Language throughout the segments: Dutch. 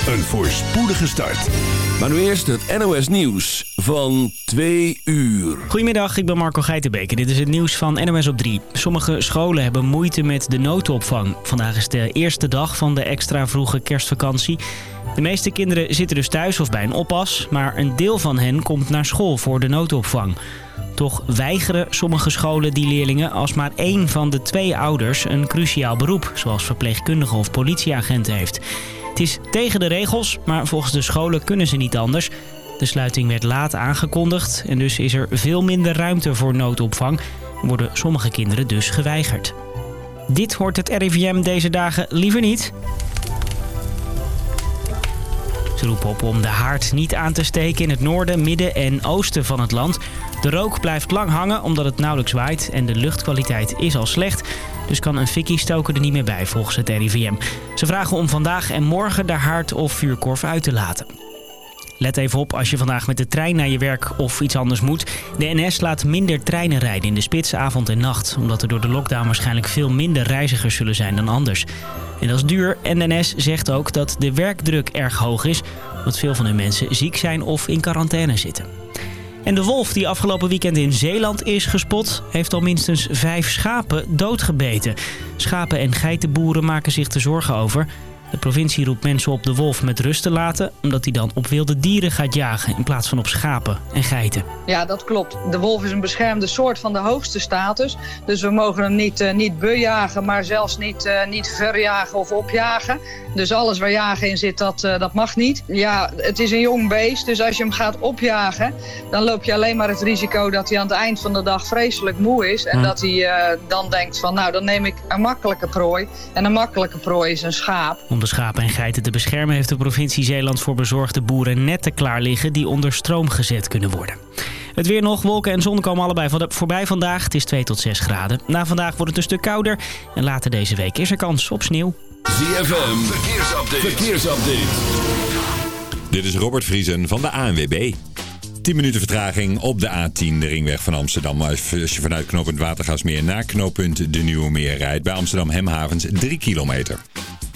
een voorspoedige start. Maar nu eerst het NOS Nieuws van 2 uur. Goedemiddag, ik ben Marco Geitenbeek dit is het nieuws van NOS op 3. Sommige scholen hebben moeite met de noodopvang. Vandaag is de eerste dag van de extra vroege kerstvakantie. De meeste kinderen zitten dus thuis of bij een oppas, maar een deel van hen komt naar school voor de noodopvang. Toch weigeren sommige scholen die leerlingen als maar één van de twee ouders een cruciaal beroep, zoals verpleegkundige of politieagent heeft. Het is tegen de regels, maar volgens de scholen kunnen ze niet anders. De sluiting werd laat aangekondigd en dus is er veel minder ruimte voor noodopvang. Worden sommige kinderen dus geweigerd. Dit hoort het RIVM deze dagen liever niet. Ze roepen op om de haard niet aan te steken in het noorden, midden en oosten van het land. De rook blijft lang hangen omdat het nauwelijks waait en de luchtkwaliteit is al slecht. Dus kan een fikkie-stoker er niet meer bij volgens het RIVM. Ze vragen om vandaag en morgen de haard of vuurkorf uit te laten. Let even op als je vandaag met de trein naar je werk of iets anders moet. De NS laat minder treinen rijden in de spitsavond en nacht. Omdat er door de lockdown waarschijnlijk veel minder reizigers zullen zijn dan anders. En dat is duur en de NS zegt ook dat de werkdruk erg hoog is. Omdat veel van hun mensen ziek zijn of in quarantaine zitten. En de wolf die afgelopen weekend in Zeeland is gespot... heeft al minstens vijf schapen doodgebeten. Schapen- en geitenboeren maken zich er zorgen over... De provincie roept mensen op de wolf met rust te laten... omdat hij dan op wilde dieren gaat jagen in plaats van op schapen en geiten. Ja, dat klopt. De wolf is een beschermde soort van de hoogste status. Dus we mogen hem niet, uh, niet bejagen, maar zelfs niet, uh, niet verjagen of opjagen. Dus alles waar jagen in zit, dat, uh, dat mag niet. Ja, het is een jong beest, dus als je hem gaat opjagen... dan loop je alleen maar het risico dat hij aan het eind van de dag vreselijk moe is... en dat hij dan denkt van, nou, dan neem ik een makkelijke prooi. En een makkelijke prooi is een schaap. Om de schapen en geiten te beschermen heeft de provincie Zeeland voor bezorgde boeren netten klaar liggen die onder stroom gezet kunnen worden. Het weer nog, wolken en zon komen allebei voorbij vandaag. Het is 2 tot 6 graden. Na vandaag wordt het een stuk kouder en later deze week is er kans op sneeuw. ZFM, verkeersupdate. verkeersupdate. Dit is Robert Vriesen van de ANWB. 10 minuten vertraging op de A10, de ringweg van Amsterdam. Als je vanuit knooppunt Watergasmeer naar knooppunt De Nieuwe Meer rijdt... bij Amsterdam Hemhavens 3 kilometer.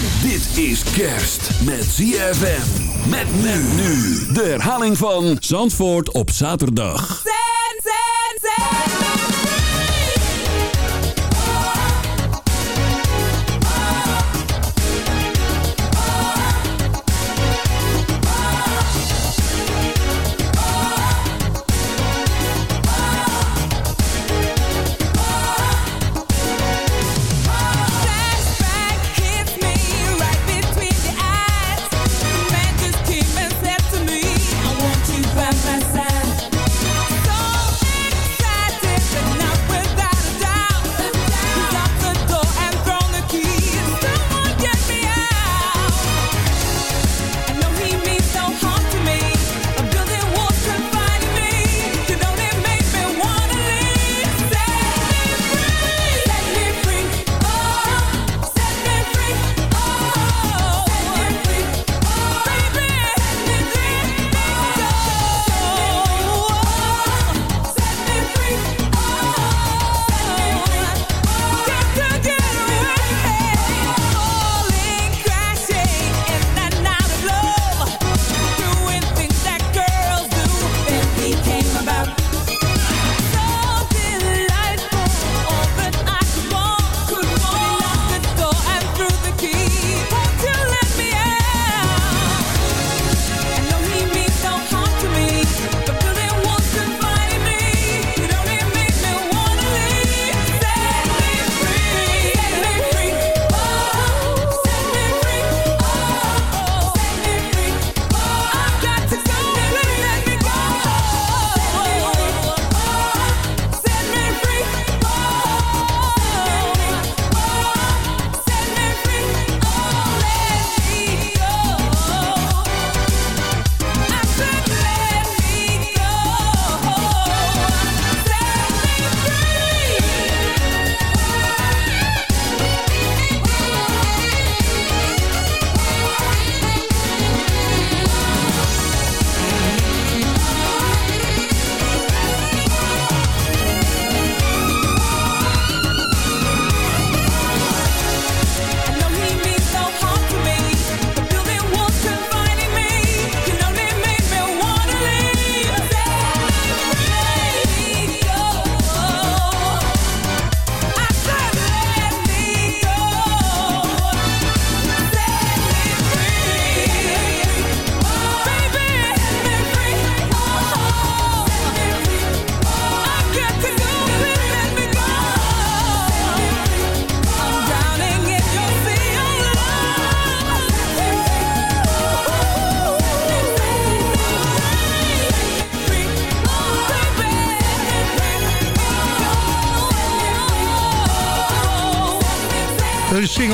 Dit is kerst met ZFM. Met men nu. De herhaling van Zandvoort op zaterdag.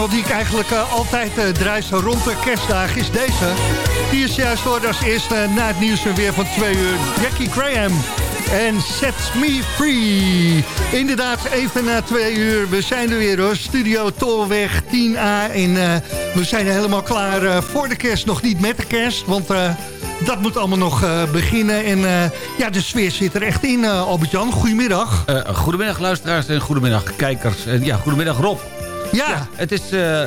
Die ik eigenlijk uh, altijd uh, draai zo rond de kerstdagen is deze. Die is juist hoorde als eerste na het nieuws weer van twee uur. Jackie Graham en Set Me Free. Inderdaad, even na twee uur. We zijn er weer hoor. Studio Tolweg 10A. En we zijn helemaal klaar voor de kerst. Nog niet met de kerst, want... Dat moet allemaal nog beginnen. En ja, de sfeer zit er echt in, Albert-Jan. Goedemiddag. goedemiddag luisteraars en goedemiddag kijkers. En ja, goedemiddag Rob. Ja. ja het is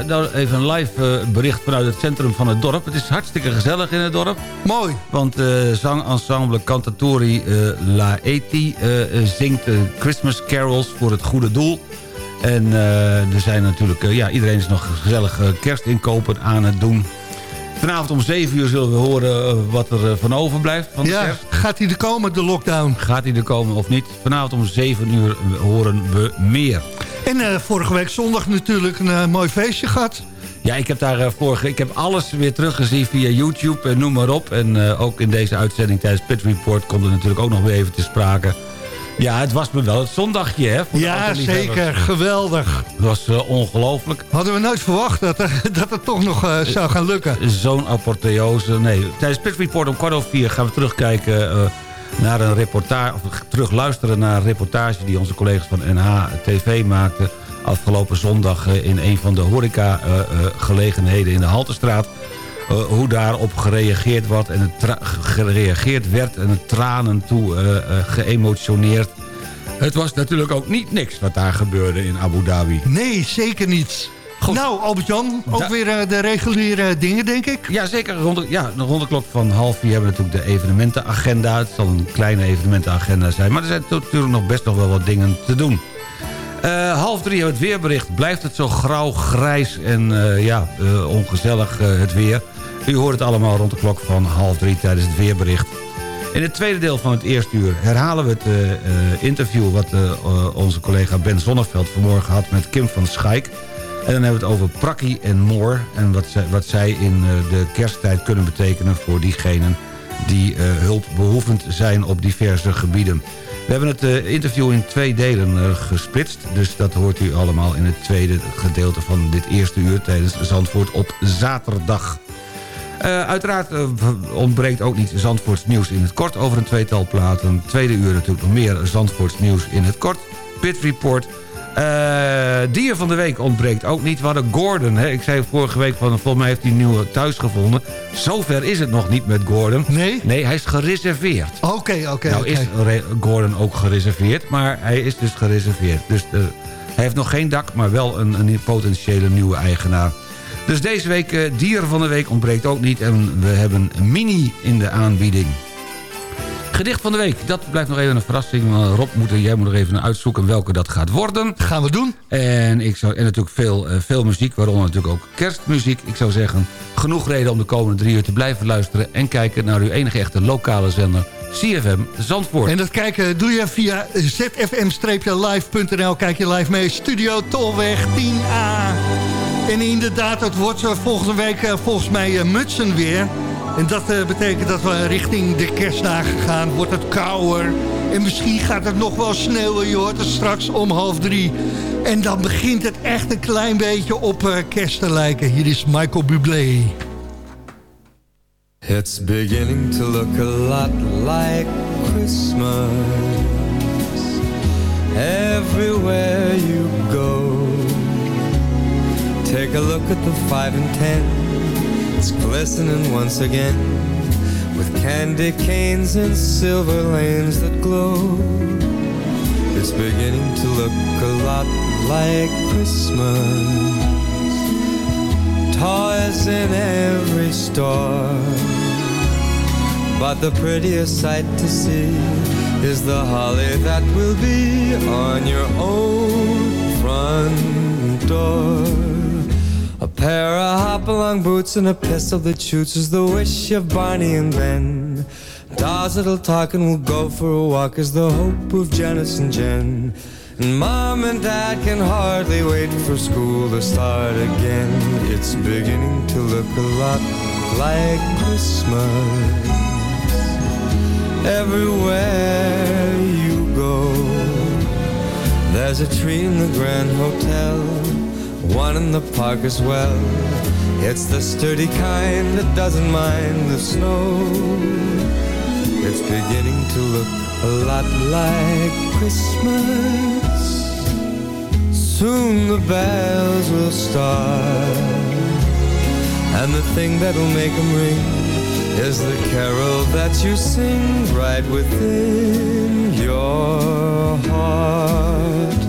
nou even een live bericht vanuit het centrum van het dorp. Het is hartstikke gezellig in het dorp. Mooi. Want zangensemble Cantatori La Eti zingt Christmas carols voor het goede doel. En er zijn natuurlijk, ja, iedereen is nog gezellig kerstinkopen aan het doen. Vanavond om 7 uur zullen we horen eh, wat er eh, van overblijft. Van ja, gaat hij er komen, de lockdown? Gaat hij er komen of niet? Vanavond om 7 uur horen we meer. En uh, vorige week zondag natuurlijk een uh, mooi feestje gehad. Ja, ik heb daar uh, vorige... Ik heb alles weer teruggezien via YouTube en noem maar op. En ook in deze uitzending tijdens Pit Report komt er natuurlijk ook nog weer even te sprake. Ja, het was me wel het zondagje, hè? Ja, zeker. Geweldig. Het was uh, ongelooflijk. Hadden we nooit verwacht dat, dat het toch nog uh, zou gaan lukken. Zo'n apotheose. Nee, tijdens Pit Report om kwart over vier gaan we terugkijken... Uh, naar een reportage, of terugluisteren naar een reportage... die onze collega's van NH TV maakten... afgelopen zondag in een van de horeca-gelegenheden in de Haltestraat... Hoe daarop gereageerd, wordt en gereageerd werd en het tranen toe geëmotioneerd. Het was natuurlijk ook niet niks wat daar gebeurde in Abu Dhabi. Nee, zeker niet. Goed. Nou, Albert-Jan, ook weer de reguliere dingen, denk ik? Ja, zeker. Rond de, ja, rond de klok van half vier hebben we natuurlijk de evenementenagenda. Het zal een kleine evenementenagenda zijn. Maar er zijn natuurlijk nog best nog wel wat dingen te doen. Uh, half drie hebben we het weerbericht. Blijft het zo grauw, grijs en uh, ja, ongezellig het weer. U hoort het allemaal rond de klok van half drie tijdens het weerbericht. In het tweede deel van het eerste uur herhalen we het interview... wat onze collega Ben Zonneveld vanmorgen had met Kim van Schaik. En dan hebben we het over Prakkie en Moor... en wat zij, wat zij in de kersttijd kunnen betekenen voor diegenen... die hulpbehoevend zijn op diverse gebieden. We hebben het interview in twee delen gesplitst... dus dat hoort u allemaal in het tweede gedeelte van dit eerste uur... tijdens Zandvoort op zaterdag. Uh, uiteraard uh, ontbreekt ook niet Zandvoorts nieuws in het kort over een tweetal platen. Tweede uur natuurlijk nog meer Zandvoorts nieuws in het kort. Pit Report. Uh, dier van de week ontbreekt ook niet. We hadden Gordon. Hè? Ik zei vorige week van volgens mij heeft hij een nieuwe thuis gevonden. Zover is het nog niet met Gordon. Nee? Nee, hij is gereserveerd. Oké, oké. Nou is Gordon ook gereserveerd, maar hij is dus gereserveerd. Dus hij heeft nog geen dak, maar wel een, een potentiële nieuwe eigenaar. Dus deze week uh, dier van de week ontbreekt ook niet. En we hebben Mini in de aanbieding. Gedicht van de week, dat blijft nog even een verrassing. Rob, moet, jij moet er even uitzoeken welke dat gaat worden. Gaan we doen. En, ik zou, en natuurlijk veel, uh, veel muziek, waaronder natuurlijk ook kerstmuziek. Ik zou zeggen, genoeg reden om de komende drie uur te blijven luisteren... en kijken naar uw enige echte lokale zender, CFM Zandvoort. En dat kijken doe je via zfm-live.nl. Kijk je live mee, Studio Tolweg 10A. En inderdaad, het wordt volgende week eh, volgens mij eh, mutsen weer. En dat uh, betekent dat we richting de kerstdagen gaan. Wordt het kouder. En misschien gaat het nog wel sneeuwen. Je hoort het straks om half drie. En dan begint het echt een klein beetje op uh, kerst te lijken. Hier is Michael Bublé. It's beginning to look a lot like Christmas. Everywhere you go. Take a look at the five and ten. It's glistening once again with candy canes and silver lanes that glow. It's beginning to look a lot like Christmas. Toys in every store. But the prettiest sight to see is the holly that will be on your own front door. A pair of hop-along boots and a pistol that shoots is the wish of Barney and Ben. Dolls that'll talk and we'll go for a walk is the hope of Janice and Jen. And Mom and Dad can hardly wait for school to start again. It's beginning to look a lot like Christmas. Everywhere you go, there's a tree in the Grand Hotel one in the park as well. It's the sturdy kind that doesn't mind the snow. It's beginning to look a lot like Christmas. Soon the bells will start. And the thing that'll make them ring is the carol that you sing right within your heart.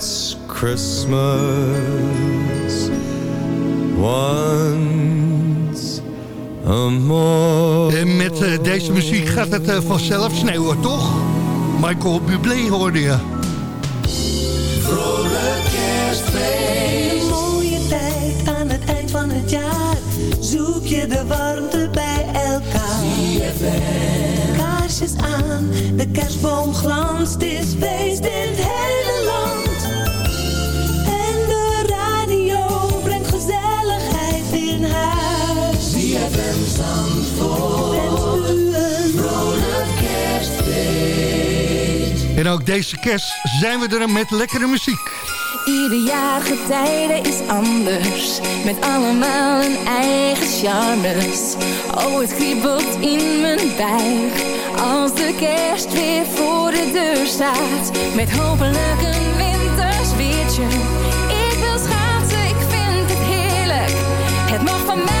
Christmas once a more. En met eh, deze muziek gaat het eh, vanzelf sneeuwen, toch? Michael Bublé hoorde je. Een mooie tijd aan het eind van het jaar. Zoek je de warmte bij elkaar. Kaarsjes aan, de kerstboom glanst. Het is feest in het hele En ook deze kerst zijn we er met lekkere muziek. Ieder jaar getijden is anders, met allemaal een eigen charmes. Oh, het kriebelt in mijn buik, als de kerst weer voor de deur staat. Met hopelijk een winters weertje. Ik wil schaatsen, ik vind het heerlijk. Het mag van mij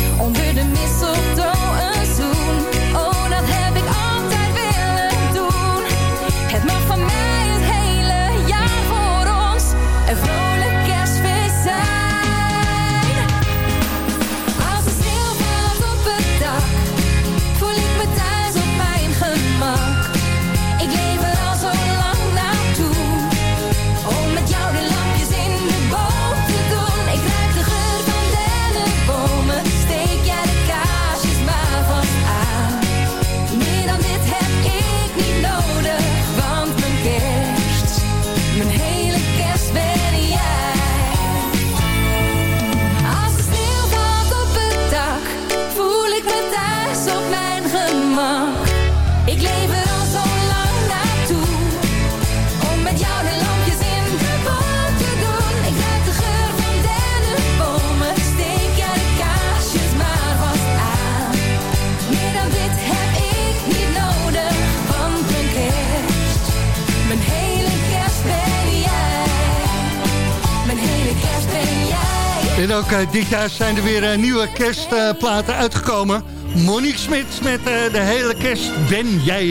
Dit jaar zijn er weer eh, nieuwe kerstplaten uitgekomen. Monique Smit met eh, de hele kerst ben jij.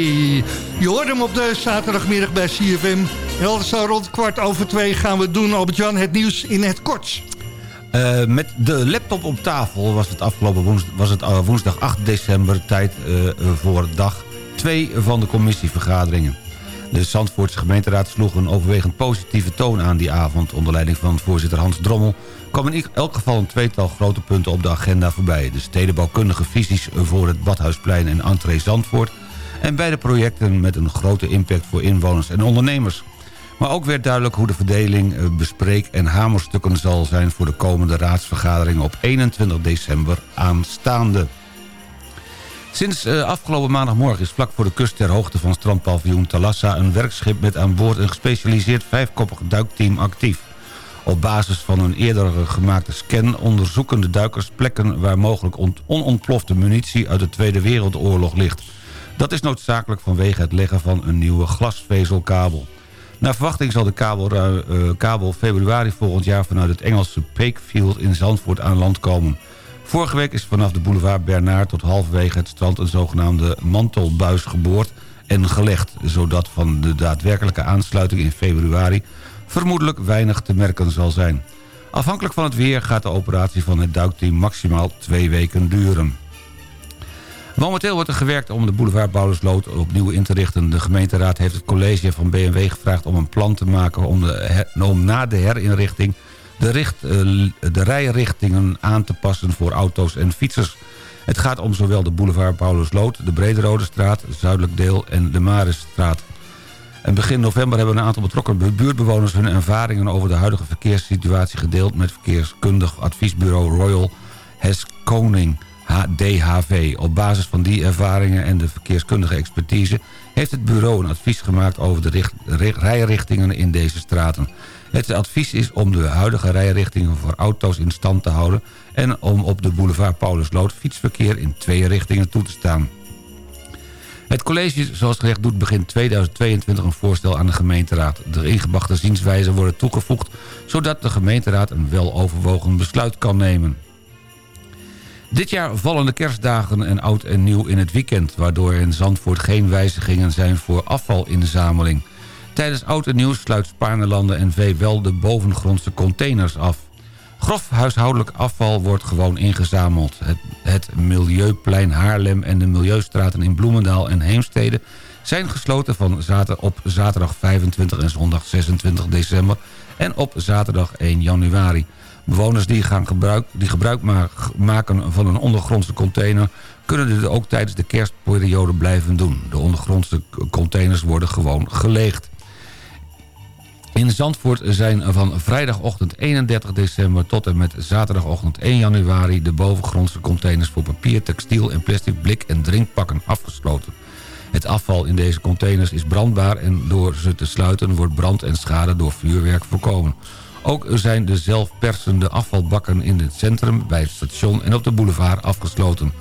Je hoort hem op de zaterdagmiddag bij CFM. En zo rond kwart over twee gaan we doen, Albert-Jan, het nieuws in het kort. Eh, met de laptop op tafel was het afgelopen woensdag, was het, eh, woensdag 8 december tijd eh, voor dag 2 van de commissievergaderingen. De Zandvoortse gemeenteraad sloeg een overwegend positieve toon aan die avond. Onder leiding van voorzitter Hans Drommel kwam in elk geval een tweetal grote punten op de agenda voorbij. De stedenbouwkundige visies voor het Badhuisplein en entree Zandvoort... en beide projecten met een grote impact voor inwoners en ondernemers. Maar ook werd duidelijk hoe de verdeling, eh, bespreek en hamerstukken zal zijn... voor de komende raadsvergadering op 21 december aanstaande. Sinds uh, afgelopen maandagmorgen is vlak voor de kust ter hoogte van strandpaviljoen Talassa... een werkschip met aan boord een gespecialiseerd vijfkoppig duikteam actief. Op basis van een eerdere gemaakte scan onderzoeken de duikers plekken... waar mogelijk onontplofte munitie uit de Tweede Wereldoorlog ligt. Dat is noodzakelijk vanwege het leggen van een nieuwe glasvezelkabel. Naar verwachting zal de kabel, uh, kabel februari volgend jaar... vanuit het Engelse Pakefield in Zandvoort aan land komen... Vorige week is vanaf de boulevard Bernard tot halverwege het strand... een zogenaamde mantelbuis geboord en gelegd... zodat van de daadwerkelijke aansluiting in februari... vermoedelijk weinig te merken zal zijn. Afhankelijk van het weer gaat de operatie van het duikteam maximaal twee weken duren. Momenteel wordt er gewerkt om de boulevard Bouwersloot opnieuw in te richten. De gemeenteraad heeft het college van BMW gevraagd om een plan te maken... om, de, na de herinrichting de, richt, eh, de rijrichtingen aan te passen voor auto's en fietsers. Het gaat om zowel de boulevard Paulusloot, de Brederode straat, zuidelijk deel en de Marisstraat. En begin november hebben een aantal betrokken buurtbewoners hun ervaringen over de huidige verkeerssituatie gedeeld met verkeerskundig adviesbureau Royal Hes Koning DHV. Op basis van die ervaringen en de verkeerskundige expertise heeft het bureau een advies gemaakt over de rijrichtingen in deze straten. Het advies is om de huidige rijrichtingen voor auto's in stand te houden... en om op de boulevard Paulusloot fietsverkeer in twee richtingen toe te staan. Het college, zoals gezegd, doet begin 2022 een voorstel aan de gemeenteraad. De ingebrachte zienswijzen worden toegevoegd... zodat de gemeenteraad een weloverwogen besluit kan nemen. Dit jaar vallen de kerstdagen en oud en nieuw in het weekend... waardoor in Zandvoort geen wijzigingen zijn voor afvalinzameling. Tijdens Oud en Nieuw sluit Spaarnelanden NV wel de bovengrondse containers af. Grof huishoudelijk afval wordt gewoon ingezameld. Het, Milieuplein Haarlem en de Milieustraten in Bloemendaal en Heemstede... zijn gesloten van op zaterdag 25 en zondag 26 december... en op zaterdag 1 januari. Bewoners die, gaan gebruik, die gebruik maken van een ondergrondse container... kunnen dit ook tijdens de kerstperiode blijven doen. De ondergrondse containers worden gewoon geleegd. In Zandvoort zijn van vrijdagochtend 31 december tot en met zaterdagochtend 1 januari... de bovengrondse containers voor papier, textiel en plastic blik en drinkpakken afgesloten. Het afval in deze containers is brandbaar en door ze te sluiten wordt brand en schade door vuurwerk voorkomen. Ook zijn de zelfpersende afvalbakken in het centrum, bij het station en op de boulevard afgesloten.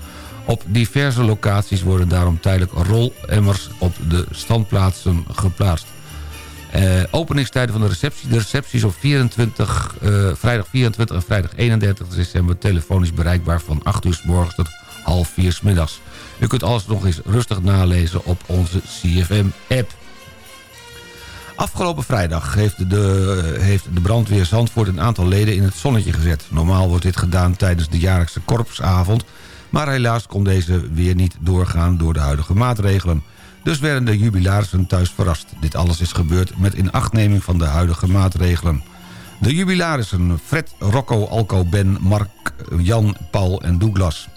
Op diverse locaties worden daarom tijdelijk rolemmers op de standplaatsen geplaatst. Uh, openingstijden van de receptie. De receptie is op 24, uh, vrijdag 24 en vrijdag 31 december telefonisch bereikbaar van 8 uur s morgens tot half 4 s middags. U kunt alles nog eens rustig nalezen op onze CFM-app. Afgelopen vrijdag heeft de, heeft de brandweer Zandvoort een aantal leden in het zonnetje gezet. Normaal wordt dit gedaan tijdens de jaarlijkse korpsavond... maar helaas kon deze weer niet doorgaan door de huidige maatregelen. Dus werden de jubilarissen thuis verrast. Dit alles is gebeurd met inachtneming van de huidige maatregelen. De jubilarissen Fred, Rocco, Alco, Ben, Mark, Jan, Paul en Douglas.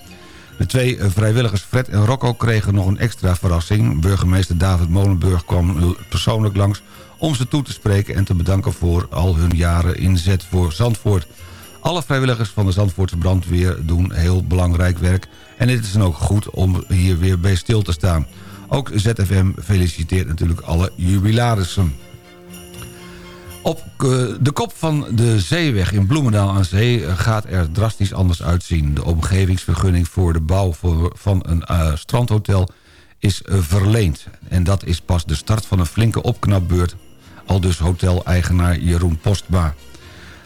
De twee vrijwilligers Fred en Rocco kregen nog een extra verrassing. Burgemeester David Molenburg kwam persoonlijk langs om ze toe te spreken... en te bedanken voor al hun jaren inzet voor Zandvoort. Alle vrijwilligers van de Zandvoortse brandweer doen heel belangrijk werk... en het is dan ook goed om hier weer bij stil te staan. Ook ZFM feliciteert natuurlijk alle jubilarissen. Op eh, de kop van de zeeweg in Bloemendaal aan Zee gaat er drastisch anders uitzien. De omgevingsvergunning voor de bouw van een uh, strandhotel is verleend. En dat is pas de start van een flinke opknapbeurt. Al dus hotel-eigenaar Jeroen Postma.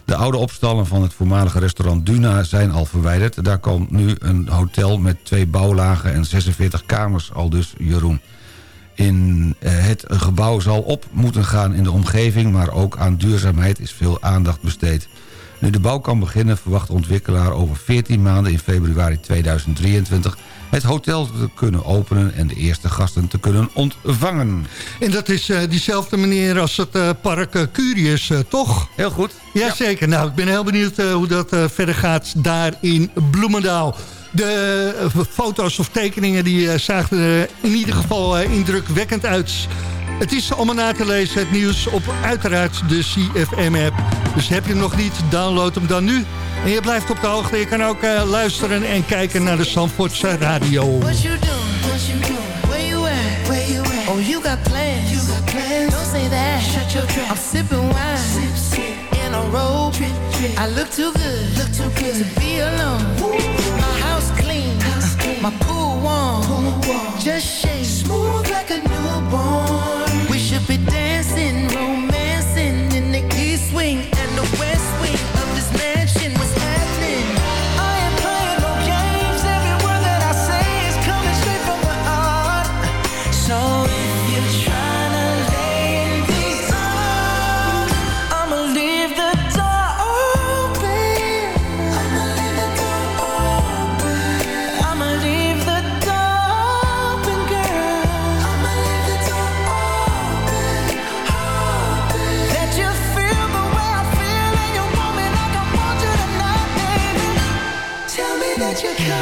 De oude opstallen van het voormalige restaurant Duna zijn al verwijderd. Daar komt nu een hotel met twee bouwlagen en 46 kamers, al dus Jeroen. In eh, het gebouw zal op moeten gaan in de omgeving... maar ook aan duurzaamheid is veel aandacht besteed. Nu de bouw kan beginnen verwacht de ontwikkelaar over 14 maanden in februari 2023 het hotel te kunnen openen en de eerste gasten te kunnen ontvangen. En dat is eh, diezelfde manier als het eh, park uh, Curious, toch? Heel goed. Jazeker. Nou, ik ben heel benieuwd hoe dat verder gaat daar in Bloemendaal. De foto's of tekeningen die zagen er in ieder geval indrukwekkend uit. Het is allemaal na te lezen, het nieuws op uiteraard de CFM-app. Dus heb je hem nog niet, download hem dan nu. En je blijft op de hoogte. Je kan ook uh, luisteren en kijken naar de Zandvoortse radio. What you doing? What you doing? Where you at? Where you at? Oh, you got plans. You got plans. Don't say that. Shut your trap. I'm sipping wine. Sip, sip. In a robe. Drip, drip. I look too good. Look too good. To be alone. My house clean. House clean. My pool warm. Pool warm. Just shake. Smooth like a newborn. We should be dancing, romancing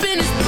it's jumping, it's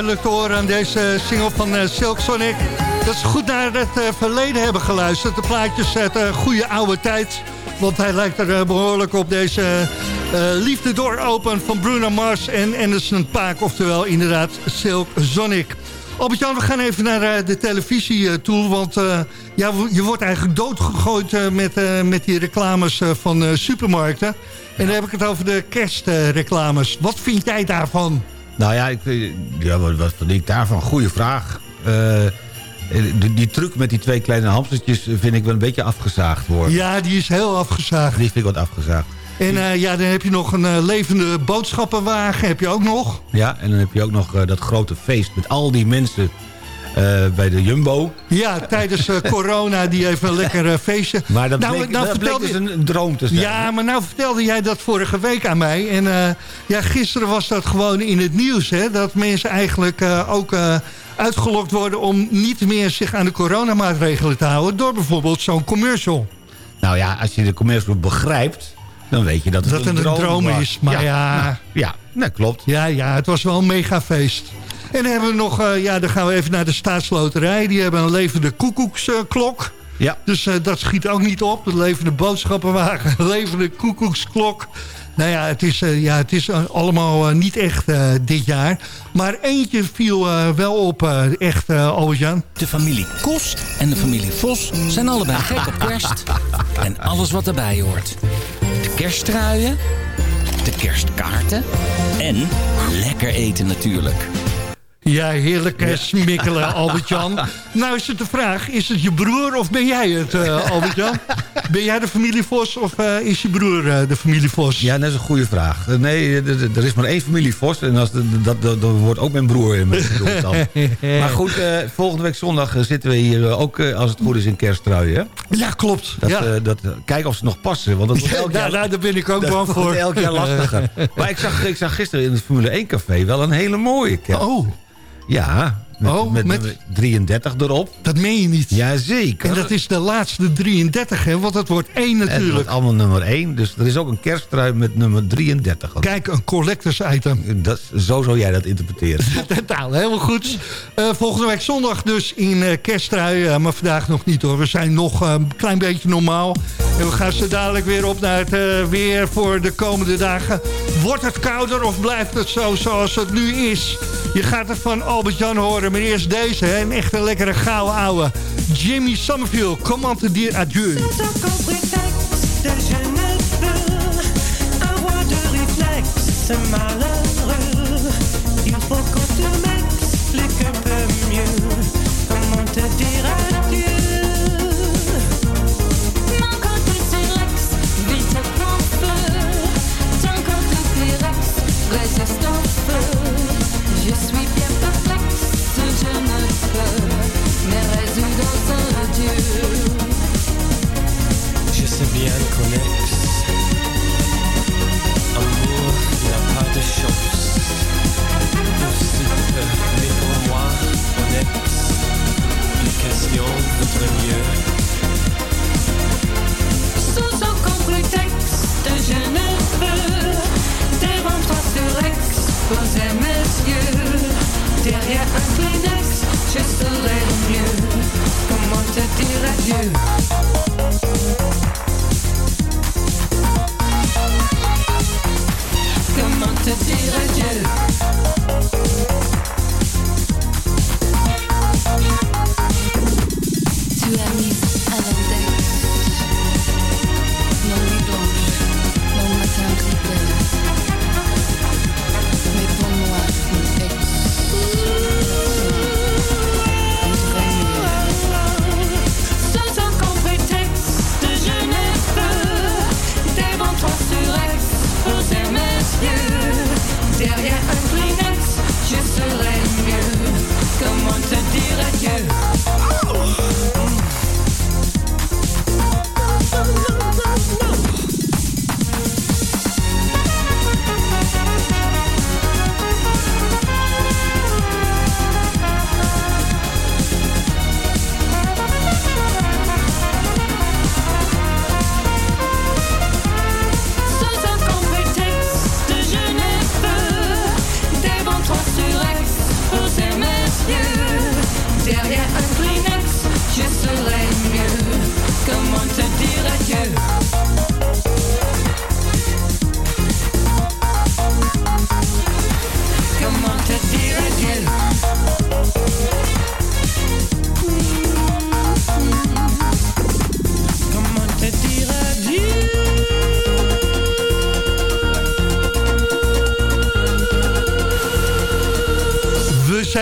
duidelijk te horen aan deze single van eh, Silk Sonic. Dat ze goed naar het eh, verleden hebben geluisterd. De plaatjes uit de goede oude tijd. Want hij lijkt er eh, behoorlijk op deze eh, Liefde Door Open van Bruno Mars en Anderson Paak. Oftewel inderdaad Silk Sonic. Albert-Jan, we gaan even naar eh, de televisie eh, toe. Want eh, ja, je wordt eigenlijk doodgegooid eh, met, eh, met die reclames eh, van eh, supermarkten. En dan heb ik het over de kerstreclames. Wat vind jij daarvan? Nou ja, ik, eh, ja wat, wat vind ik daarvan? Goeie vraag. Eh, die, die truc met die twee kleine hamstertjes vind ik wel een beetje afgezaagd worden. Ja, die is heel afgezaagd. Die vind ik wat afgezaagd. En eh, ja, dan heb je nog een eh, levende boodschappenwagen, heb je ook nog. Ja, en dan heb je ook nog eh, dat grote feest met al die mensen eh, bij de Jumbo. Ja, tijdens eh, corona die even een lekker eh, feestje. Maar dat Nou, bleek, nou dat bleek dus een, droom te zijn. Ja, maar nou vertelde jij dat vorige week aan mij. En ja, gisteren was dat gewoon in het nieuws. Hè, dat mensen eigenlijk ook uitgelokt worden... om niet meer zich aan de coronamaatregelen te houden... door bijvoorbeeld zo'n commercial. Nou ja, als je de commercial begrijpt, dan weet je dat het Dat een, het een droom is, maar ja. nou, ja, dat klopt. Ja, ja, het was wel een mega feest. En dan hebben we nog, eh, ja, dan gaan we even naar de staatsloterij. Die hebben een levende koekoeksklok. Ja. Dus eh, dat schiet ook niet op. De levende boodschappenwagen, een levende koekoeksklok. Nou ja, het is, eh, ja, het is allemaal niet echt eh, dit jaar. Maar eentje viel wel op, eh, echt, eh Albert-Jan. De familie Kos en de familie Vos zijn allebei gek op kerst. En alles wat erbij hoort. De kersttruien, de kerstkaarten en lekker eten natuurlijk. Ja, heerlijk eh, smikkelen, Albert-Jan. Nou is het de vraag, is het je broer of ben jij het, eh, Albert-Jan? Ben jij de familie Vos of eh, is je broer eh, de familie Vos? Ja, dat is een goede vraag. Nee, er is maar één familie Vos. En als dat, dat, dat wordt ook mijn broer in mijn bedoeld dan. Maar goed, volgende week zondag zitten we hier ook, als het goed is, in kersttrui. Hè? Ja, klopt. Dat, ja. dat, kijk of ze nog passen. Want dat wordt elk Ja, jaar, nou, daar ben ik ook dat bang wordt voor. elk jaar lastiger. maar ik zag, ik zag gisteren in het Formule 1 café wel een hele mooie kerst. Oh, Ja, met, Oh, met, met- nummer 33 erop. dat meen je niet. Jazeker. En dat is de laatste 33, hè? Want dat wordt één En het wordt natuurlijk. allemaal nummer 1. Dus er is ook een kersttrui met nummer 33. Kijk, een collectors item. Dat, zo zou jij dat interpreteren. nou, helemaal goed. Eh, volgende week zondag dus in eh kersttrui. eh, maar vandaag nog niet hoor. We zijn nog een klein beetje normaal. En we gaan zo dadelijk weer op naar het weer voor de komende dagen. Wordt het kouder of blijft het zo zoals het nu is? Je gaat het van Albert-Jan horen. Maar eerst deze, een echte lekkere gouden ouwe. Jimmy Summerfield, comment te dire adieu.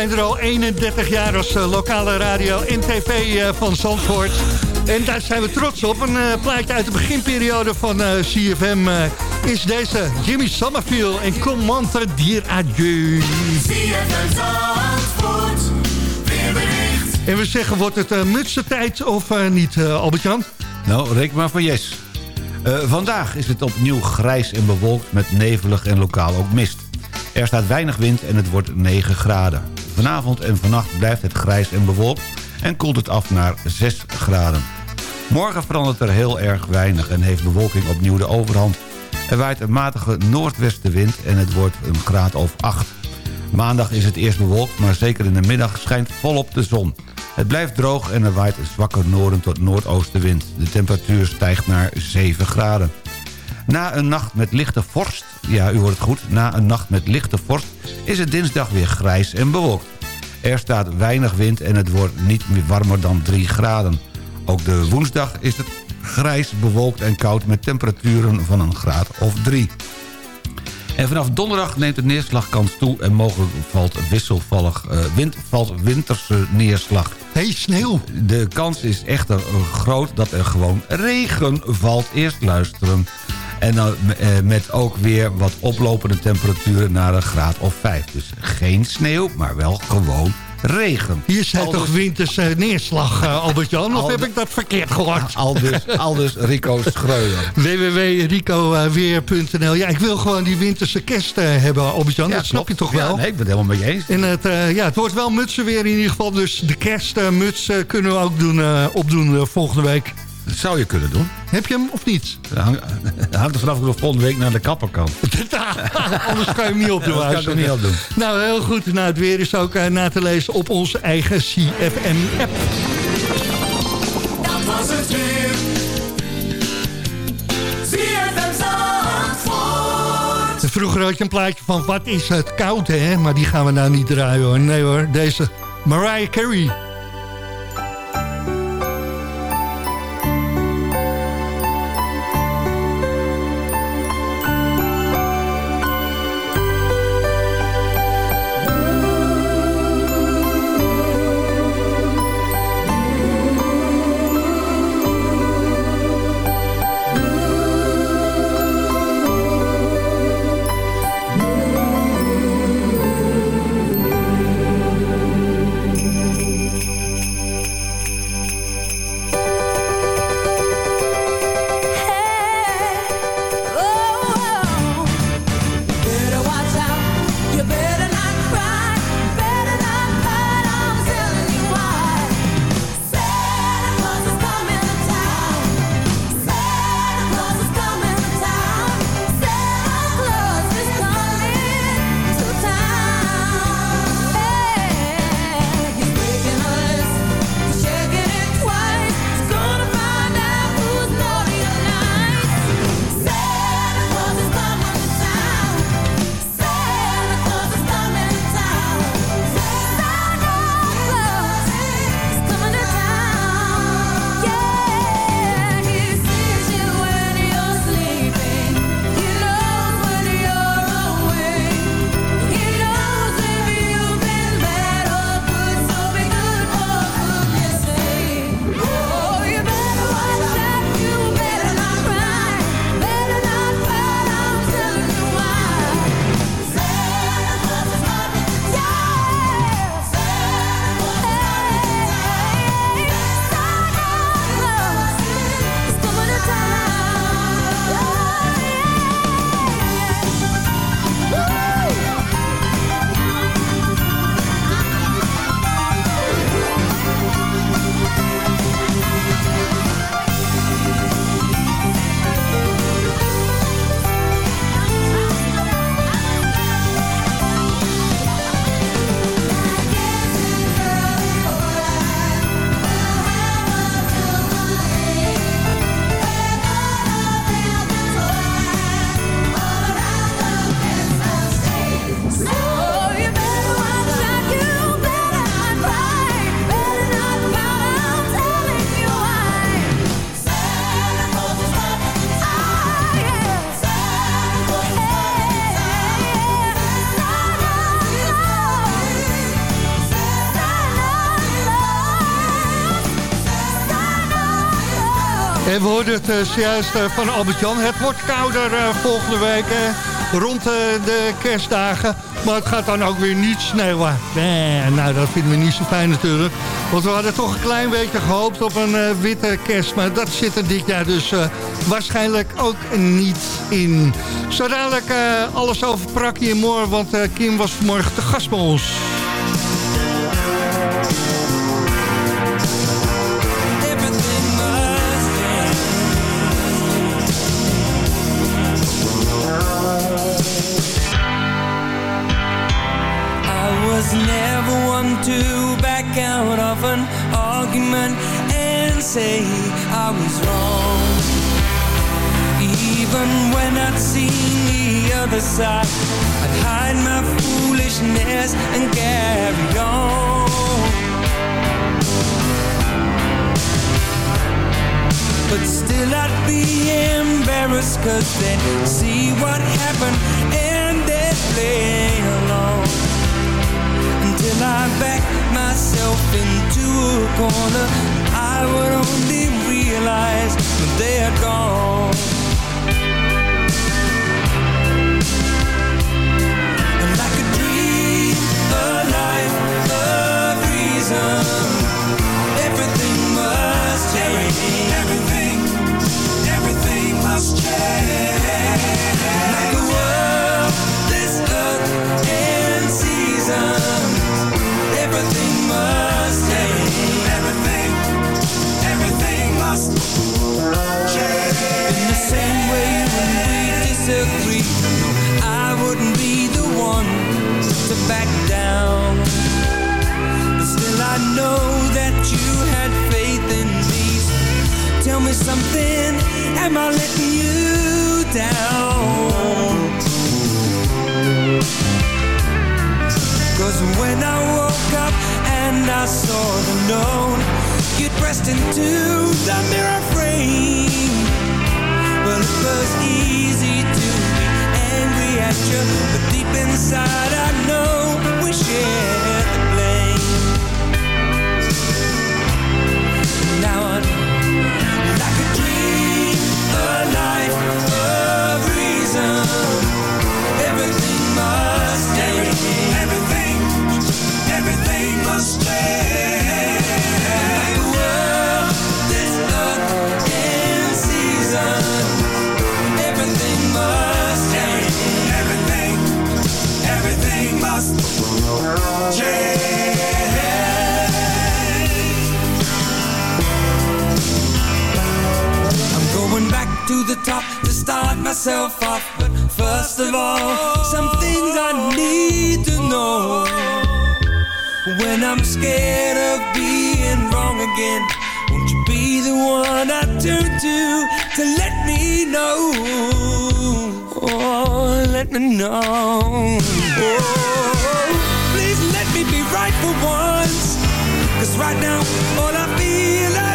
Zijn er al 31 jaar als eh, lokale radio en tv eh, van Zandvoort. En daar zijn we trots op. Een eh, plaatje uit de beginperiode van eh, CFM eh, is deze. Jimmy Summerfield en Comment te dire adieu. En we zeggen, wordt het uh, mutsentijd of uh, niet, uh, Albert-Jan? Nou, reken maar van yes. vandaag is het opnieuw grijs en bewolkt met nevelig en lokaal ook mist. Er staat weinig wind en het wordt 9 graden. Vanavond en vannacht blijft het grijs en bewolkt en koelt het af naar 6 graden. Morgen verandert er heel erg weinig en heeft bewolking opnieuw de overhand. Er waait een matige noordwestenwind en het wordt een graad of 8. Maandag is het eerst bewolkt, maar zeker in de middag schijnt volop de zon. Het blijft droog en er waait een zwakke noorden tot noordoostenwind. De temperatuur stijgt naar 7 graden. Na een nacht met lichte vorst, ja u hoort het goed... na een nacht met lichte vorst is het dinsdag weer grijs en bewolkt. Er staat weinig wind en het wordt niet meer warmer dan 3 graden. Ook de woensdag is het grijs, bewolkt en koud... met temperaturen van een graad of 3. En vanaf donderdag neemt de neerslagkans toe... en mogelijk valt wisselvallig uh, wind, valt winterse neerslag. Hey, sneeuw! De kans is echter groot dat er gewoon regen valt. Eerst luisteren. En dan uh, met ook weer wat oplopende temperaturen naar een graad of 5. Dus geen sneeuw, maar wel gewoon regen. Hier zijn Aldus... toch winterse neerslag, uh, Albert-Jan? Of heb ik dat verkeerd gehoord? Aldus, Aldus Rico Schreuder. www.ricoweer.nl Ja, ik wil gewoon die winterse kerst uh, hebben, Albert-Jan. Ja, dat snap je toch wel? Ja, nee, ik ben het helemaal met je eens. En het, ja, het wordt wel mutsen weer in ieder geval. Dus de kerstmuts kunnen we ook doen, opdoen volgende week. Dat zou je kunnen doen. Heb je hem of niet? Dat hangt, er vanaf of ik volgende week naar de kapper kan. Anders kan je hem niet opdoen. Dat kan ik hem niet opdoen. Nou, heel goed. Nou, het weer is ook uh, na te lezen op onze eigen CFM-app. Dat was het weer. Vroeger had je een plaatje van wat is het koud, hè? Maar die gaan we nou niet draaien, hoor. Nee hoor, deze Mariah Carey. En we hoorden het uh, zojuist uh, van Albert-Jan. Het wordt kouder uh, volgende week. rond eh, de kerstdagen. Maar het gaat dan ook weer niet sneeuwen. Nee, nou, dat vinden we niet zo fijn natuurlijk. Want we hadden toch een klein beetje gehoopt op een eh, witte kerst. Maar dat zit er dit jaar dus eh, waarschijnlijk ook niet in. Zo dadelijk alles over Prakkie en Moor. Want Kim was vanmorgen te gast bij ons. Say I was wrong. Even when I'd seen the other side, I'd hide my foolishness and carry on. But still I'd be embarrassed cause they'd see what happened and they'd play along Till I back myself into a corner I would only realize when they are gone. And like a dream, a life, a reason. Everything must change. Everything, everything must change. Like a world, this earth and season Everything must change. Change. In the same way when we disagree, I wouldn't be the one to back down. But still, I know that you had faith in me. tell me something, am I letting you down? Cause when I woke up and I saw the You pressed into the mirror frame. Well, it was easy to be angry at you But deep inside I know we shared to the top to start myself off, but first of all, some things I need to know. When I'm scared of being wrong again Won't you be the one I turn to To let me know? Oh, let me know. Oh, once. Cause right now all I feel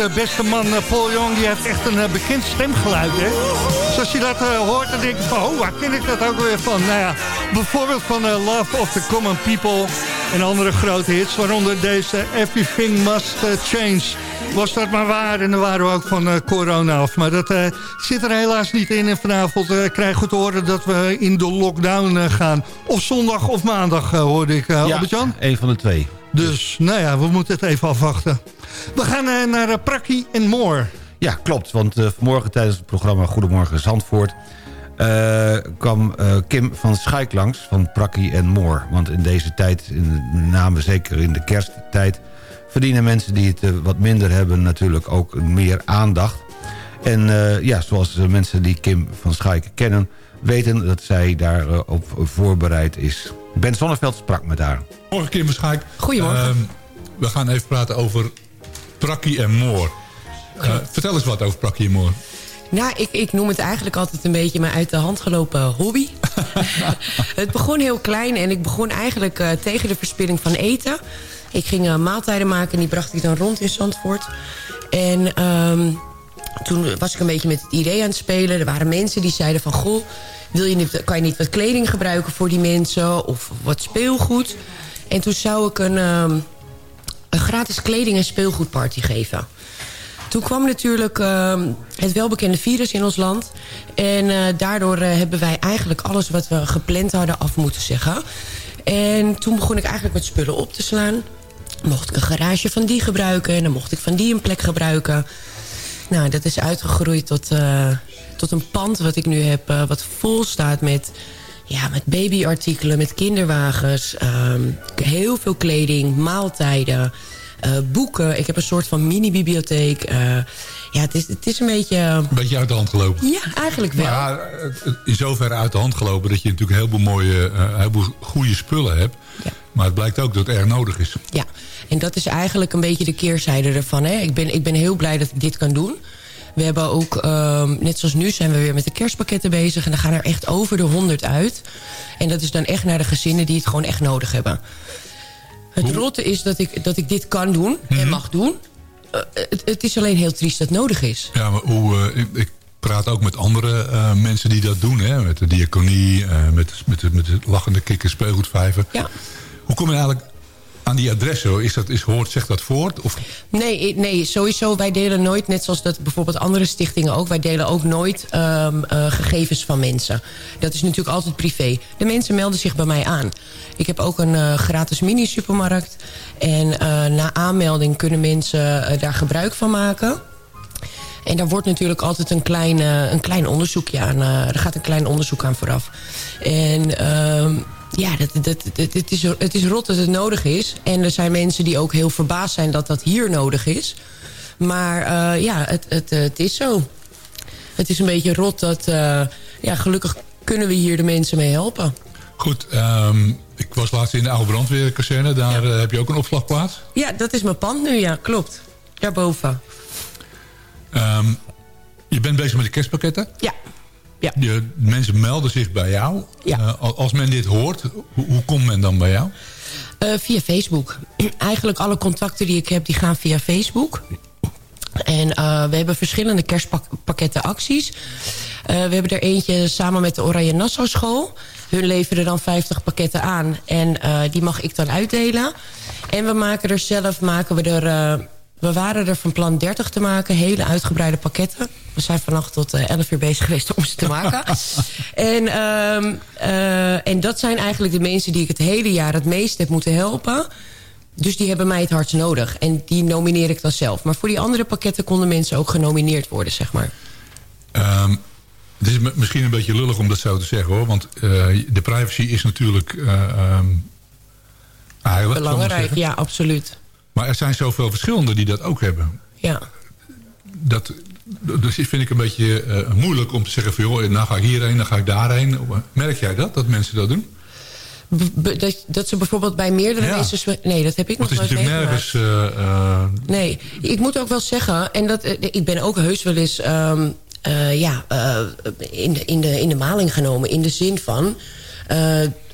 deze beste man eh, Paul Young, die heeft echt een eh, bekend stemgeluid, hè? Dus als je dat eh, hoort, dan denk je van, oh, waar ken ik dat ook weer van? Nou ja, bijvoorbeeld van eh, Love of the Common People en andere grote hits, waaronder deze Everything Must eh, Change. Was dat maar waar en dan waren we ook van eh, corona af. Maar dat eh, zit er helaas niet in en vanavond eh, krijgen we te horen dat we in de lockdown eh, gaan. Of zondag of maandag, eh, hoorde ik, uh, Albert-Jan? een van de twee. Dus, nou ja, we moeten het even afwachten. We gaan eh, naar uh, Prakkie en Moor. Ja, klopt. Want uh, vanmorgen tijdens het programma Goedemorgen Zandvoort... Uh, kwam uh, Kim van Schaik langs van Prakkie en Moor. Want in deze tijd, in, met name zeker in de kersttijd... verdienen mensen die het uh, wat minder hebben natuurlijk ook meer aandacht. En ja, zoals mensen die Kim van Schaik kennen... weten dat zij daarop op voorbereid is. Ben Zonneveld sprak met haar. Morgen Kim van Schaik. Goedemorgen. Ehm, we gaan even praten over Prakkie en Moor. Uh, vertel eens wat over Prakkie en Moor. Nou, ik, ik noem het eigenlijk altijd een beetje mijn uit de hand gelopen hobby. het begon heel klein en ik begon eigenlijk uh, tegen de verspilling van eten. Ik ging uh, maaltijden maken en die bracht ik dan rond in Zandvoort. En um, toen was ik een beetje met het idee aan het spelen. Er waren mensen die zeiden van... goh, wil je niet, kan je niet wat kleding gebruiken voor die mensen? Of wat speelgoed? En toen zou ik een, um, een gratis kleding- en speelgoedparty geven. Toen kwam natuurlijk uh, het welbekende virus in ons land. En uh, daardoor uh, hebben wij eigenlijk alles wat we gepland hadden af moeten zeggen. En toen begon ik eigenlijk met spullen op te slaan. Mocht ik een garage van die gebruiken. En dan mocht ik van die een plek gebruiken. Nou, dat is uitgegroeid tot, uh, tot een pand wat ik nu heb. Wat vol staat met, ja, met babyartikelen, met kinderwagens. Um, heel veel kleding, maaltijden... Uh, boeken. Ik heb een soort van mini-bibliotheek. Uh, ja, het is, het is een beetje... Een beetje uit de hand gelopen. Ja, eigenlijk wel. Ja, in zoverre uit de hand gelopen dat je natuurlijk heel veel mooie, uh, heel veel goede spullen hebt. Ja. Maar het blijkt ook dat het erg nodig is. Ja, en dat is eigenlijk een beetje de keerzijde ervan. Hè? Ik, ben, ik ben heel blij dat ik dit kan doen. We hebben ook, um, net zoals nu, zijn we weer met de kerstpakketten bezig. En dan gaan er echt over de 100 uit. En dat is dan echt naar de gezinnen die het gewoon echt nodig hebben. Het hoe? rotte is dat ik, dat ik dit kan doen en mm -hmm. mag doen. Uh, het, het, is alleen heel triest dat het nodig is. Ja, maar hoe, uh, ik, ik, praat ook met andere uh, mensen die dat doen. Hè? Met de diaconie, met, met, met de lachende kikker, speelgoedvijver. Ja. Hoe kom je eigenlijk aan die adressen? Is dat, is, hoort, zegt dat voort? Of? Nee, nee, sowieso. Wij delen nooit, net zoals dat bijvoorbeeld andere stichtingen ook... wij delen ook nooit um, uh, gegevens van mensen. Dat is natuurlijk altijd privé. De mensen melden zich bij mij aan. Ik heb ook een uh, gratis mini-supermarkt. En uh, na aanmelding kunnen mensen daar gebruik van maken... En daar wordt natuurlijk altijd een klein, een klein onderzoekje aan. Er gaat een klein onderzoek aan vooraf. En uh, ja, dat, dat, dat, het, is, het is rot dat het nodig is. En er zijn mensen die ook heel verbaasd zijn dat dat hier nodig is. Maar uh, ja, het, het, het is zo. Het is een beetje rot dat... Uh, ja, gelukkig kunnen we hier de mensen mee helpen. Goed, um, ik was laatst in de oude brandweerkazerne. Daar ja. heb je ook een opslagplaats? Ja, dat is mijn pand nu, ja, klopt. Daarboven. Um, je bent bezig met de kerstpakketten? Ja. Ja. Je, mensen melden zich bij jou. Ja. Uh, als men dit hoort, hoe, hoe komt men dan bij jou? Uh, via Facebook. Eigenlijk alle contacten die ik heb, die gaan via Facebook. En uh, we hebben verschillende kerstpakketten acties. we hebben er eentje samen met de Oranje Nassau School. Hun leveren dan 50 pakketten aan. En die mag ik dan uitdelen. En we maken er zelf, maken we er we waren er van plan 30 te maken, hele uitgebreide pakketten. We zijn vannacht tot uh, 11 uur bezig geweest om ze te maken. en, um, uh, en dat zijn eigenlijk de mensen die ik het hele jaar het meest heb moeten helpen. Dus die hebben mij het hardst nodig. En die nomineer ik dan zelf. Maar voor die andere pakketten konden mensen ook genomineerd worden, zeg maar. Um, het is misschien een beetje lullig om dat zo te zeggen, hoor. Want uh, de privacy is natuurlijk um, heilig. Belangrijk, ja, absoluut. Maar er zijn zoveel verschillende die dat ook hebben. Ja. Dat, dus vind ik een beetje uh, moeilijk om te zeggen van... joh, nou ga ik hierheen, dan ga ik daarheen. Merk jij dat, dat mensen dat doen? B dat, dat, ze bijvoorbeeld bij meerdere ja. mensen... Nee, dat heb ik Want nog nooit meegemaakt. nergens... Uh, uh... Nee, ik moet ook wel zeggen... en dat, ik ben ook heus wel eens... Um, ja, in, de, in, de, in de maling genomen. In de zin van...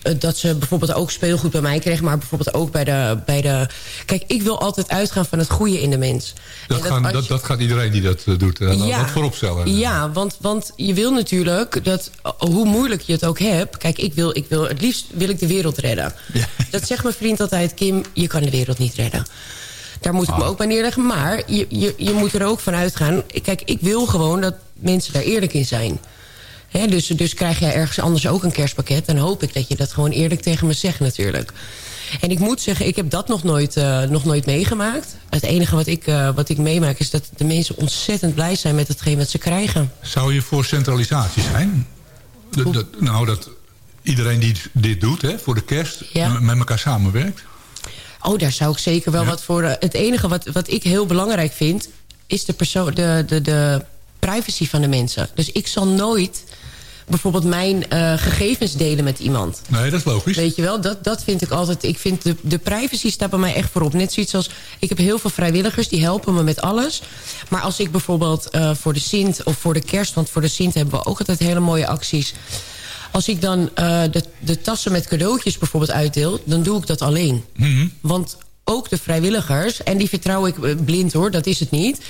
eh, dat ze bijvoorbeeld ook speelgoed bij mij kregen... maar bijvoorbeeld ook bij de, bij de... Kijk, ik wil altijd uitgaan van het goede in de mens. Dat, En dat gaan, dat, dat gaat iedereen die dat eh, doet. Uh, Ja. Dat vooropstellen. Ja, want, want je wil natuurlijk dat, hoe moeilijk je het ook hebt... Kijk, ik wil, ik wil, het liefst wil ik de wereld redden. Dat zegt mijn vriend altijd, Kim, je kan de wereld niet redden. Daar moet ik me ook bij neerleggen. Maar je, je, je moet er ook van uitgaan... Kijk, ik wil gewoon dat mensen daar eerlijk in zijn. Dus, dus krijg jij ergens anders ook een kerstpakket... dan hoop ik dat je dat gewoon eerlijk tegen me zegt natuurlijk. En ik moet zeggen, ik heb dat nog nooit, eh, nog nooit meegemaakt. Het enige wat ik, eh, wat ik meemaak is dat de mensen ontzettend blij zijn... met hetgeen wat ze krijgen. Zou je voor centralisatie zijn? Dat, dat- nou, dat iedereen die dit doet hè, voor de kerst Ja. met elkaar samenwerkt. Oh, daar zou ik zeker wel wat voor... eh, het enige wat, wat ik heel belangrijk vind... is de, persoon, de, de, de privacy van de mensen. Dus ik zal nooit bijvoorbeeld mijn eh, gegevens delen met iemand. Nee, dat is logisch. Weet je wel, dat, dat vind ik altijd... Ik vind de, de privacy staat bij mij echt voorop. Net zoiets als... Ik heb heel veel vrijwilligers, die helpen me met alles. Maar als ik bijvoorbeeld eh, voor de Sint of voor de kerst... want voor de Sint hebben we ook altijd hele mooie acties... Als ik dan eh, de, de tassen met cadeautjes bijvoorbeeld uitdeel... dan doe ik dat alleen. Want ook de vrijwilligers, en die vertrouw ik blind hoor, dat is het niet...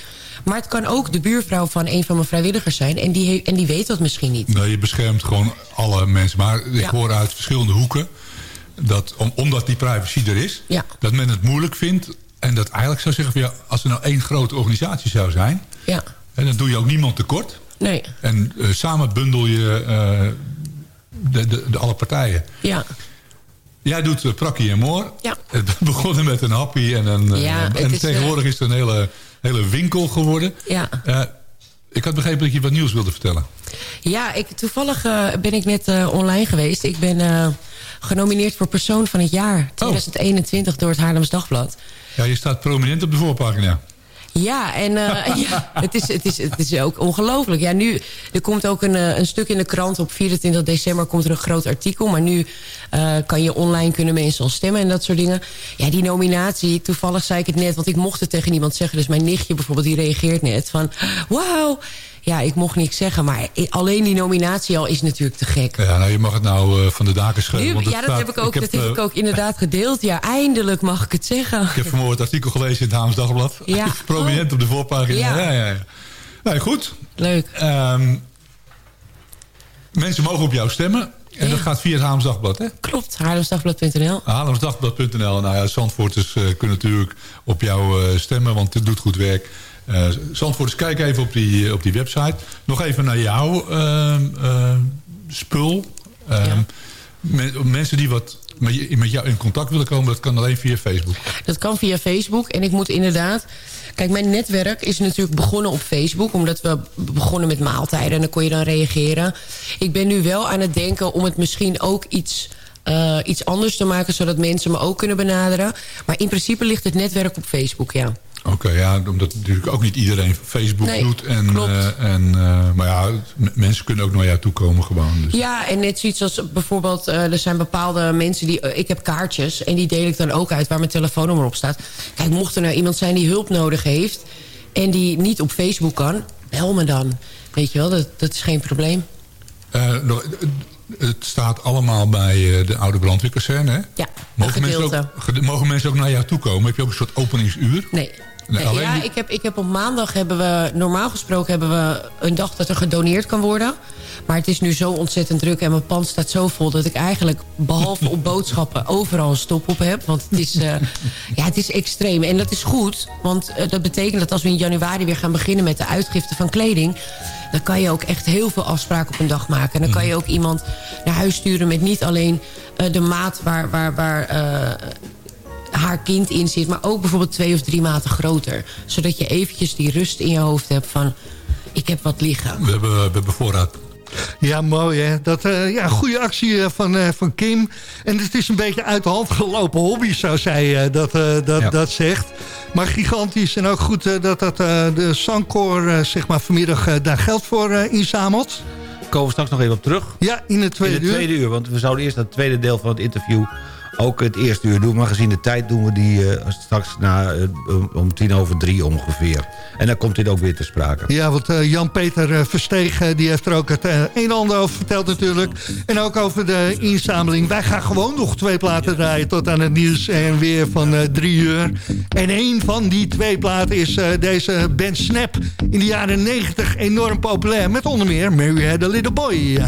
maar het kan ook de buurvrouw van een van mijn vrijwilligers zijn... en die, en die weet dat misschien niet. Nee, je beschermt gewoon alle mensen. Maar ik Ja. hoor uit verschillende hoeken... Dat, om, omdat die privacy er is... Ja. dat men het moeilijk vindt... en dat eigenlijk zou zeggen... Van, ja, als er nou één grote organisatie zou zijn... Ja, hè, dan doe je ook niemand tekort. nee, En eh, samen bundel je eh, de, de, de alle partijen. ja. Jij doet uh, Prakkie en Moor. Ja. Het begonnen met een happy en een... Ja, en is, tegenwoordig is het een hele, hele winkel geworden. Ja. Eh, ik had begrepen dat je wat nieuws wilde vertellen. Ja, ik, toevallig eh, ben ik net eh, online geweest. Ik ben genomineerd voor Persoon van het Jaar 2021 door het Haarlems Dagblad. Ja, je staat prominent op de voorpagina. Ja, en eh, ja, het, is, het, is, het is ook ongelooflijk. Ja, nu, er komt ook een, eh, een stuk in de krant. Op 24 december komt er een groot artikel. Maar nu eh, kan je online kunnen mensen al stemmen en dat soort dingen. Ja, die nominatie, toevallig zei ik het net... want ik mocht het tegen niemand zeggen. Dus mijn nichtje bijvoorbeeld, die reageert net van... wauw, ja, ik mocht niks zeggen. Maar alleen die nominatie al is natuurlijk te gek. Ja, nou, je mag het nou eh, van de daken schrijven. Nu, want ja, dat staat- heb ik ook, dat heb ik ook inderdaad gedeeld. Ja, eindelijk mag ik het zeggen. Ik heb vanmorgen het artikel gelezen in het Haams Dagblad. Ja. Prominent op de voorpagina. Ja. Ja, ja, ja. Nou, goed. Leuk. Ehm, mensen mogen op jou stemmen. En dat gaat via het Haams Dagblad, hè? Klopt, haarlemsdagblad.nl. Haarlemsdagblad.nl. Nou ja, Zandvoorters eh, kunnen natuurlijk op jou eh, stemmen, want het doet goed werk. Eh Zandvoorters, kijk even op die, op die website. Nog even naar jouw ehm, ehm, spul. Ehm, men- mensen die wat met jou in contact willen komen, dat kan alleen via Facebook. Dat kan via Facebook. En ik moet inderdaad... Kijk, mijn netwerk is natuurlijk begonnen op Facebook. Omdat we begonnen met maaltijden. En dan kon je dan reageren. Ik ben nu wel aan het denken om het misschien ook iets... eh, iets anders te maken, zodat mensen me ook kunnen benaderen. Maar in principe ligt het netwerk op Facebook, ja. Oké, ja, omdat natuurlijk ook niet iedereen Facebook Nee, doet. En, eh, en, eh, maar ja, mensen kunnen ook naar jou toe komen gewoon. Dus. Ja, en net zoiets als bijvoorbeeld... eh, er zijn bepaalde mensen die... ik heb kaartjes en die deel ik dan ook uit waar mijn telefoonnummer op staat. Kijk, mocht er nou iemand zijn die hulp nodig heeft... en die niet op Facebook kan, bel me dan. Weet je wel, dat, dat is geen probleem. Het staat allemaal bij de oude brandweerkazerne, hè? Ja, Mogen mensen, ook, mogen mensen ook naar jou toe komen? Heb je ook een soort openingsuur? Nee. Nee, Nee, alleen ja, ik heb, ik heb op maandag hebben we, normaal gesproken hebben we een dag dat er gedoneerd kan worden. Maar het is nu zo ontzettend druk en mijn pand staat zo vol dat ik eigenlijk behalve op boodschappen overal een stop op heb. Want het is, eh, ja, het is extreem. En dat is goed, want eh, dat betekent dat als we in januari weer gaan beginnen met de uitgifte van kleding, dan kan je ook echt heel veel afspraken op een dag maken. En dan kan je ook iemand naar huis sturen met niet alleen eh, de maat waar, waar, waar haar kind in zit... maar ook bijvoorbeeld twee of drie maten groter. Zodat je eventjes die rust in je hoofd hebt van... ik heb wat liggen. We hebben, we hebben voorraad. Ja, mooi hè. Dat, eh, ja, goede actie eh, van, eh, van Kim. En het is een beetje uit de hand gelopen hobby, zou zij eh, dat, eh, dat, Ja. dat zegt. Maar gigantisch en ook goed dat, dat eh, de Sancor eh, zeg maar vanmiddag daar geld voor eh, inzamelt. Komen we straks nog even op terug. Ja, in het tweede in het tweede uur. uur. Want we zouden eerst het tweede deel van het interview ook het eerste uur doen. Maar gezien de tijd doen we die eh, straks na, eh, om tien over drie ongeveer. En dan komt dit ook weer te sprake. Ja, want eh, Jan-Peter Versteeg uh, die heeft er ook het een en ander over verteld natuurlijk. En ook over de inzameling. Wij gaan gewoon nog twee platen draaien tot aan het nieuws en weer van drie uur. En een van die twee platen is deze band Snap. In de jaren negentig enorm populair. Met onder meer Mary Had a Little Boy.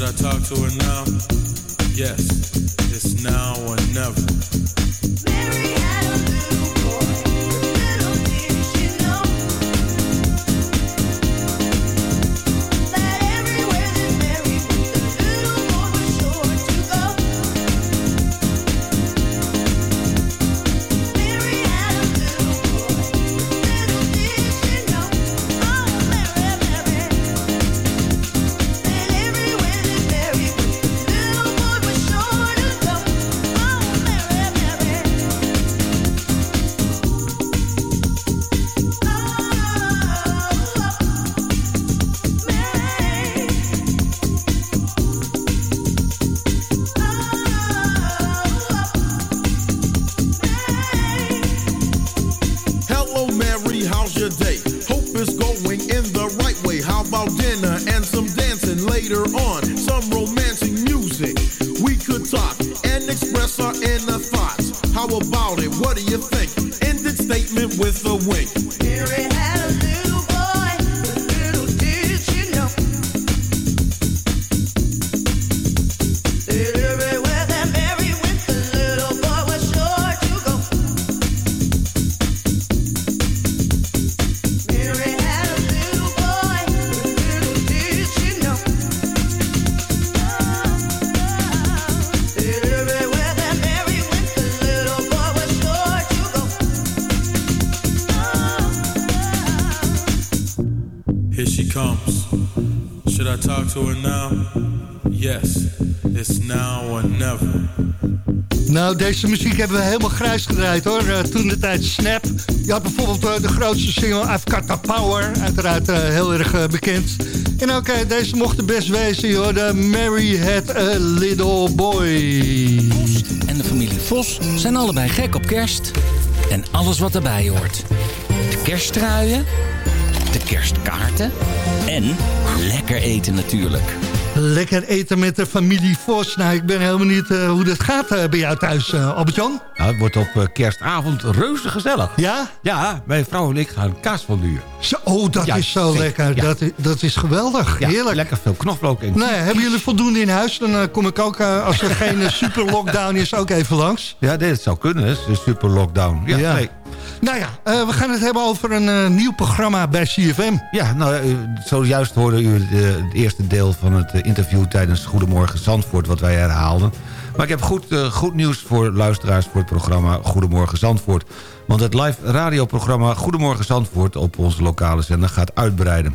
Should I talk to her now? Yes, it's now or never. Helemaal grijs gedraaid hoor. Uh, toen de tijd Snap. Je had bijvoorbeeld uh, de grootste single I've Got The Power. Uiteraard uh, heel erg bekend. En ook deze mocht de best wezen hoor. De Mary Had A Little Boy. Vos en de familie Vos zijn allebei gek op kerst. En alles wat erbij hoort. De kerststruien. De kerstkaarten. En lekker eten natuurlijk. Lekker eten met de familie Vos. Nou, ik ben heel benieuwd uh, hoe dat gaat uh, bij jou thuis, uh, Albert-Jan. Nou, het wordt op kerstavond reuze gezellig. Ja? Ja, mijn vrouw en ik gaan kaas van duur. Zo, oh, dat ja, is zo lekker. Ja. Dat, dat is geweldig. Ja, Heerlijk. Lekker veel knoflook in. Nee, hebben jullie voldoende in huis? Dan kom ik ook, als er geen super lockdown is, ook even langs. Ja, dit zou kunnen. Een super lockdown. Ja, Nee. Nou ja, eh, we gaan het hebben over een eh, nieuw programma bij CFM. Ja, nou, eh, zojuist hoorde u het eerste deel van het interview... tijdens Goedemorgen Zandvoort, wat wij herhaalden. Maar ik heb goed, goed nieuws voor luisteraars voor het programma Goedemorgen Zandvoort. Want het live radioprogramma Goedemorgen Zandvoort... op onze lokale zender gaat uitbreiden.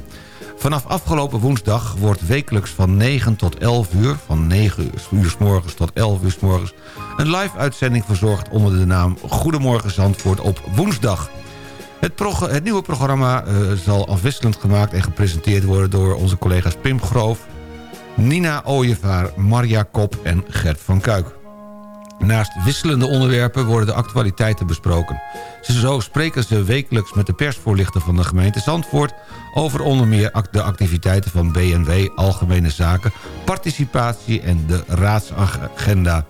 Vanaf afgelopen woensdag wordt wekelijks van 9 tot 11 uur... van 9 uur s morgens tot 11 uur s morgens... een live-uitzending verzorgd onder de naam Goedemorgen Zandvoort op woensdag. Het, nieuwe programma eh, zal afwisselend gemaakt en gepresenteerd worden... door onze collega's Pim Groof, Nina Ooyevaar, Marja Kop en Gert van Kuik. Naast wisselende onderwerpen worden de actualiteiten besproken. Zo spreken ze wekelijks met de persvoorlichter van de gemeente Zandvoort... over onder meer de activiteiten van BNW, Algemene Zaken... participatie en de raadsagenda.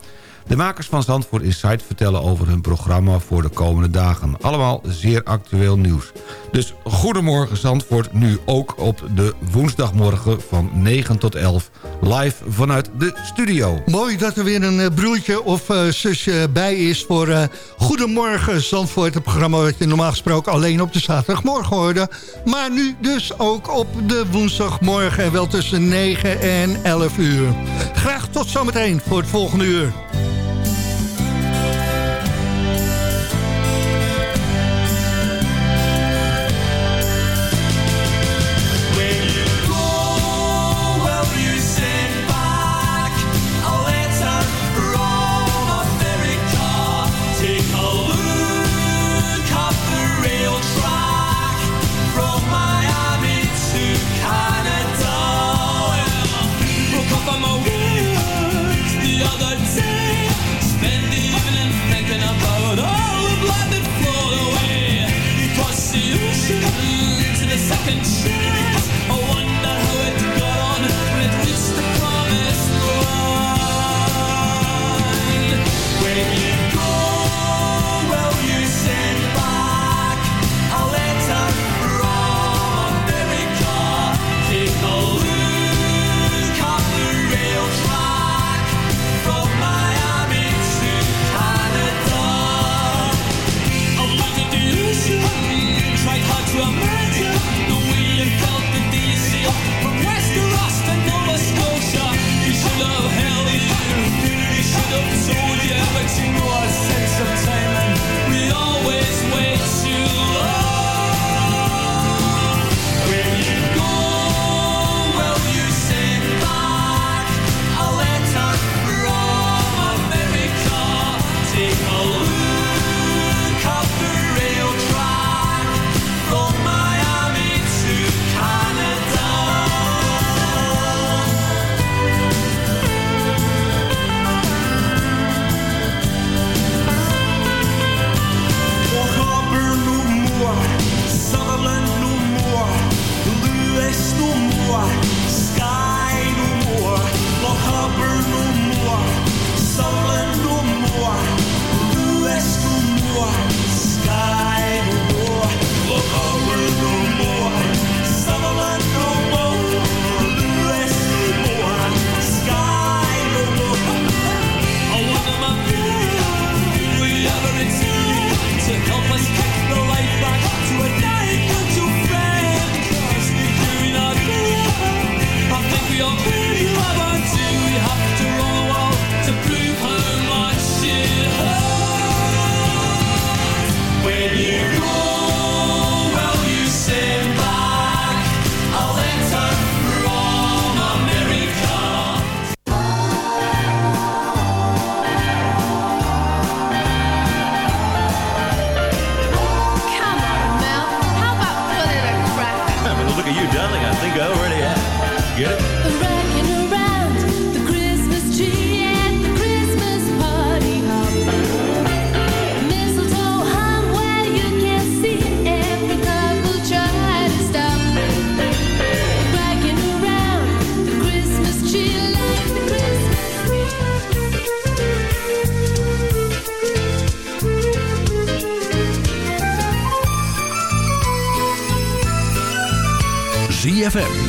De makers van Zandvoort Insight vertellen over hun programma voor de komende dagen. Allemaal zeer actueel nieuws. Dus goedemorgen Zandvoort, nu ook op de woensdagmorgen van 9 tot 11... live vanuit de studio. Mooi dat er weer een eh, broertje of eh, zusje bij is voor eh, Goedemorgen Zandvoort. Het programma wat je normaal gesproken alleen op de zaterdagmorgen hoorde. Maar nu dus ook op de woensdagmorgen en wel tussen 9 en 11 uur. Graag tot zometeen voor het volgende uur.